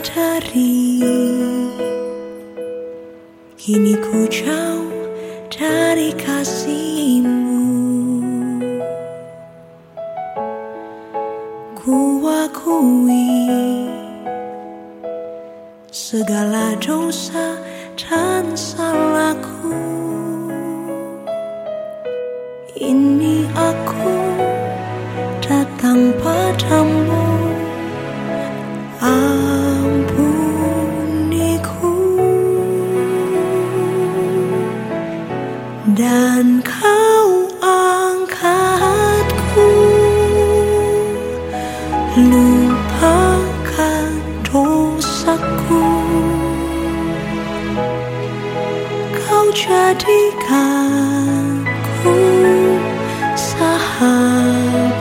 sadari Kini ku jauh dari kasihmu. Ku akui segala dosa dan salahku. Ini aku datang padamu Lupakan dosaku. Kau jadikanku sahabat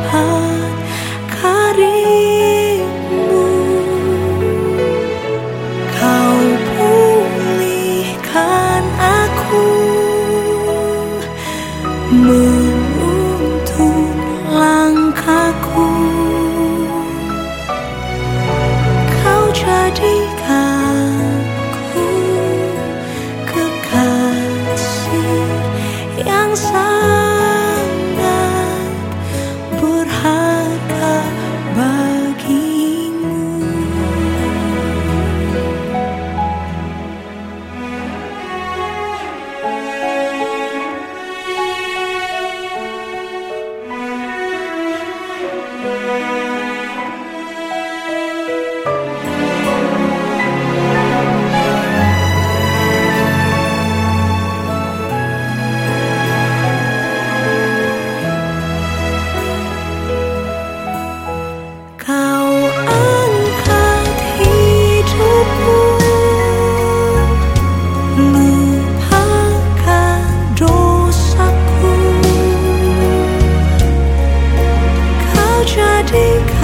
karibmu Kau pulihkan aku 阳光 take